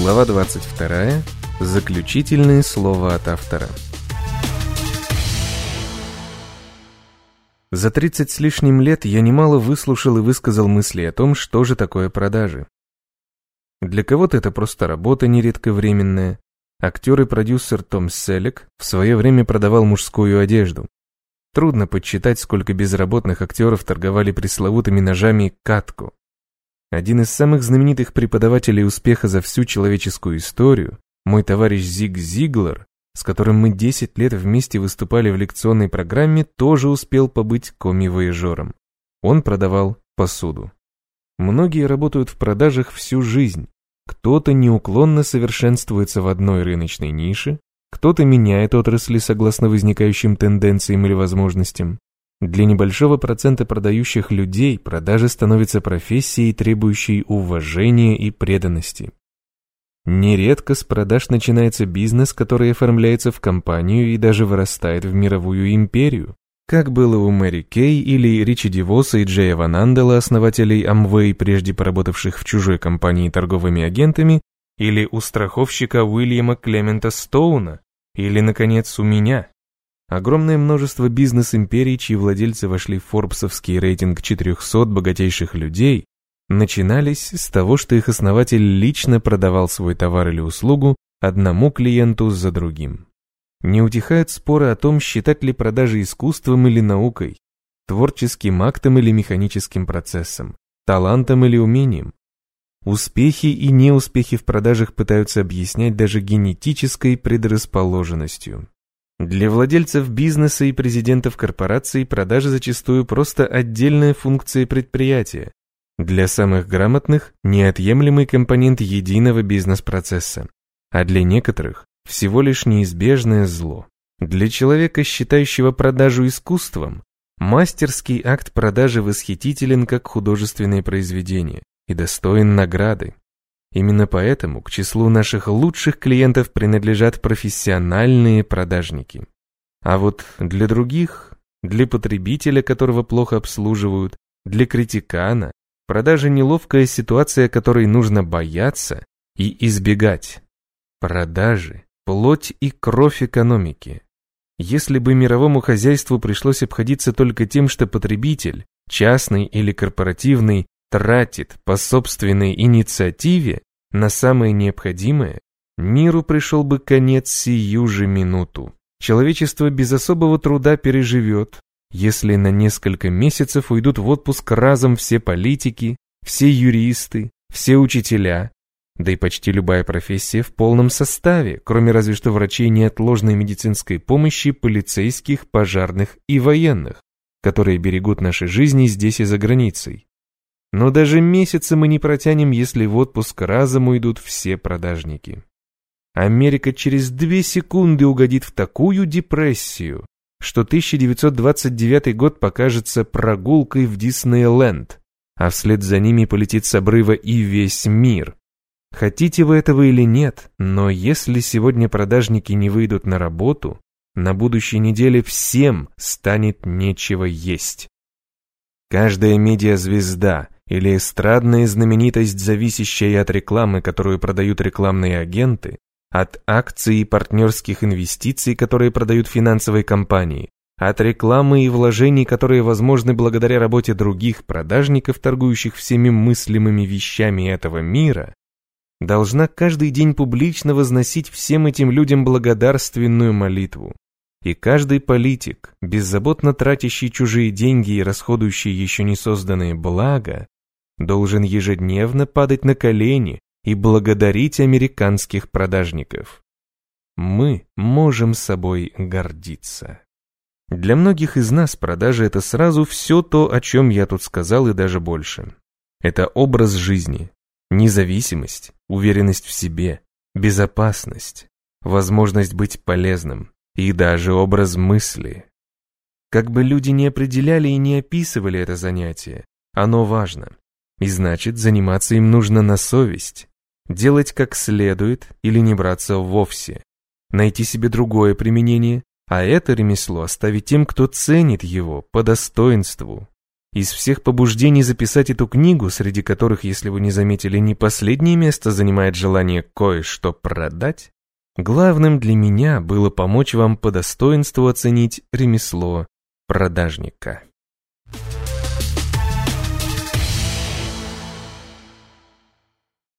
Глава 22. Заключительные слова от автора. За 30 с лишним лет я немало выслушал и высказал мысли о том, что же такое продажи. Для кого-то это просто работа нередко временная. Актер и продюсер Том Селек в свое время продавал мужскую одежду. Трудно подсчитать, сколько безработных актеров торговали пресловутыми ножами «катку». Один из самых знаменитых преподавателей успеха за всю человеческую историю, мой товарищ Зиг Зиглер, с которым мы 10 лет вместе выступали в лекционной программе, тоже успел побыть коми-вояжером. Он продавал посуду. Многие работают в продажах всю жизнь. Кто-то неуклонно совершенствуется в одной рыночной нише, кто-то меняет отрасли согласно возникающим тенденциям или возможностям. Для небольшого процента продающих людей продажи становятся профессией, требующей уважения и преданности. Нередко с продаж начинается бизнес, который оформляется в компанию и даже вырастает в мировую империю, как было у Мэри Кей или Ричи Дивоса и Джея Ван Андела, основателей Amway, прежде поработавших в чужой компании торговыми агентами, или у страховщика Уильяма Клемента Стоуна, или, наконец, у меня. Огромное множество бизнес-империй, чьи владельцы вошли в форбсовский рейтинг 400 богатейших людей, начинались с того, что их основатель лично продавал свой товар или услугу одному клиенту за другим. Не утихают споры о том, считать ли продажи искусством или наукой, творческим актом или механическим процессом, талантом или умением. Успехи и неуспехи в продажах пытаются объяснять даже генетической предрасположенностью. Для владельцев бизнеса и президентов корпораций продажи зачастую просто отдельная функция предприятия. Для самых грамотных – неотъемлемый компонент единого бизнес-процесса. А для некоторых – всего лишь неизбежное зло. Для человека, считающего продажу искусством, мастерский акт продажи восхитителен как художественное произведение и достоин награды. Именно поэтому к числу наших лучших клиентов принадлежат профессиональные продажники. А вот для других, для потребителя, которого плохо обслуживают, для критикана, продажа неловкая ситуация, которой нужно бояться и избегать. Продажи – плоть и кровь экономики. Если бы мировому хозяйству пришлось обходиться только тем, что потребитель, частный или корпоративный, тратит по собственной инициативе на самое необходимое, миру пришел бы конец сию же минуту. Человечество без особого труда переживет, если на несколько месяцев уйдут в отпуск разом все политики, все юристы, все учителя, да и почти любая профессия в полном составе, кроме разве что врачей неотложной медицинской помощи, полицейских, пожарных и военных, которые берегут наши жизни здесь и за границей. Но даже месяца мы не протянем, если в отпуск разом уйдут все продажники. Америка через две секунды угодит в такую депрессию, что 1929 год покажется прогулкой в Диснейленд, а вслед за ними полетит с обрыва и весь мир. Хотите вы этого или нет, но если сегодня продажники не выйдут на работу, на будущей неделе всем станет нечего есть. Каждая медиазвезда или эстрадная знаменитость, зависящая от рекламы, которую продают рекламные агенты, от акций и партнерских инвестиций, которые продают финансовые компании, от рекламы и вложений, которые возможны благодаря работе других продажников, торгующих всеми мыслимыми вещами этого мира, должна каждый день публично возносить всем этим людям благодарственную молитву. И каждый политик, беззаботно тратящий чужие деньги и расходующий еще не созданные блага, должен ежедневно падать на колени и благодарить американских продажников. Мы можем собой гордиться. Для многих из нас продажи – это сразу все то, о чем я тут сказал, и даже больше. Это образ жизни, независимость, уверенность в себе, безопасность, возможность быть полезным, и даже образ мысли. Как бы люди не определяли и не описывали это занятие, оно важно. И значит, заниматься им нужно на совесть. Делать как следует или не браться вовсе. Найти себе другое применение, а это ремесло оставить тем, кто ценит его по достоинству. Из всех побуждений записать эту книгу, среди которых, если вы не заметили, не последнее место занимает желание кое-что продать, главным для меня было помочь вам по достоинству оценить ремесло продажника.